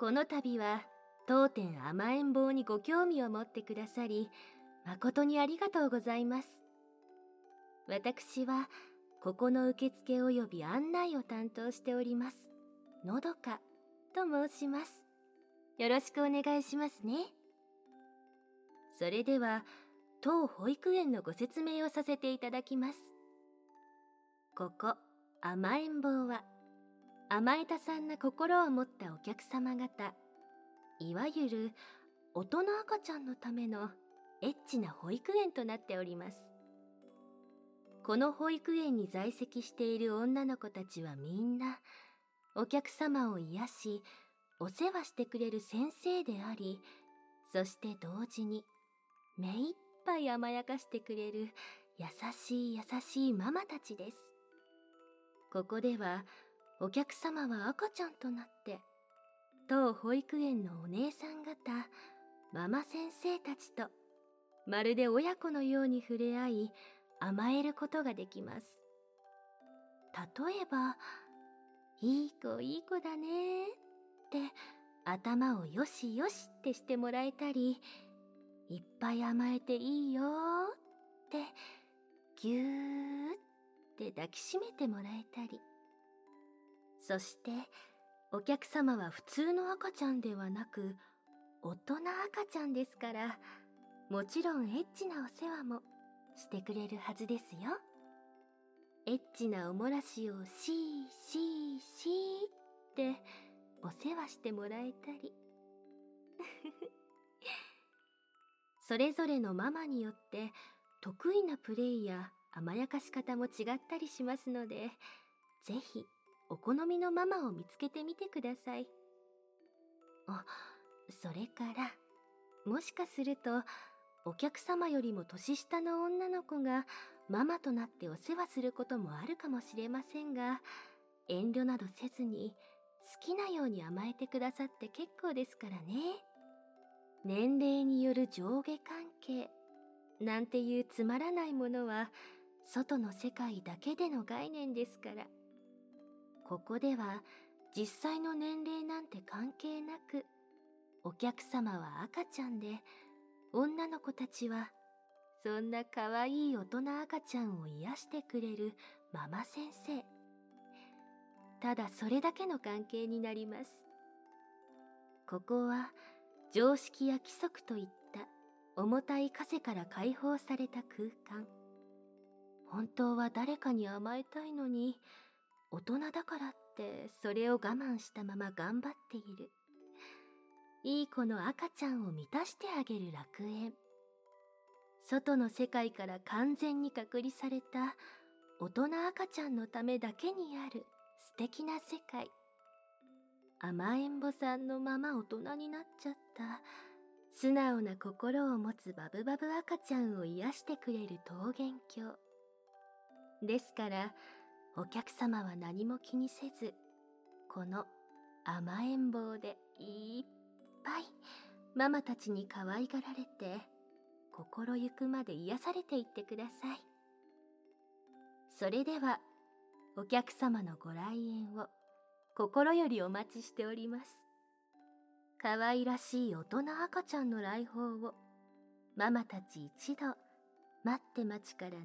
この度は当店甘えん坊にご興味を持ってくださり誠にありがとうございます。私はここの受付及び案内を担当しております。のどかと申します。よろしくお願いしますね。それでは当保育園のご説明をさせていただきます。ここ甘えん坊は甘えたさんな心を持ったお客様方いわゆる大人赤ちゃんのためのエッチな保育園となっております。この保育園に在籍している女の子たちはみんなお客様を癒しお世話してくれる先生でありそして同時に目いっぱい甘やかしてくれる優しい優しいママたちです。ここではお客様は赤ちゃんとなって当保育園のお姉さん方ママ先生たちとまるで親子のように触れ合い甘えることができます。例えば「いい子いい子だね」って頭をよしよしってしてもらえたりいっぱい甘えていいよってぎゅーって抱きしめてもらえたり。そしてお客様は普通の赤ちゃんではなく大人赤ちゃんですからもちろんエッチなお世話もしてくれるはずですよ。エッチなおもらしをシーシーシーってお世話してもらえたり。それぞれのママによって得意なプレイや甘やかし方も違ったりしますのでぜひお好みのママを見つけてみてください。あそれからもしかするとお客様よりも年下の女の子がママとなってお世話することもあるかもしれませんが遠慮などせずに好きなように甘えてくださって結構ですからね。年齢による上下関係なんていうつまらないものは外の世界だけでの概念ですから。ここでは実際の年齢なんて関係なくお客様は赤ちゃんで女の子たちはそんな可愛い大人赤ちゃんを癒してくれるママ先生。ただそれだけの関係になります。ここは常識や規則といった重たい枷から解放された空間。本当は誰かに甘えたいのに大人だからってそれを我慢したまま頑張っている。いい子の赤ちゃんを満たしてあげる楽園。外の世界から完全に隔離された大人赤ちゃんのためだけにある素敵な世界。甘えん坊さんのまま大人になっちゃった。素直な心を持つバブバブ赤ちゃんを癒してくれる桃源郷。ですからお客様は何も気にせずこの甘えん坊でいっぱいママたちに可愛がられて心ゆくまで癒されていってください。それではお客様のご来園を心よりお待ちしております。可愛らしい大人赤ちゃんの来訪をママたち一度待って待ちからね。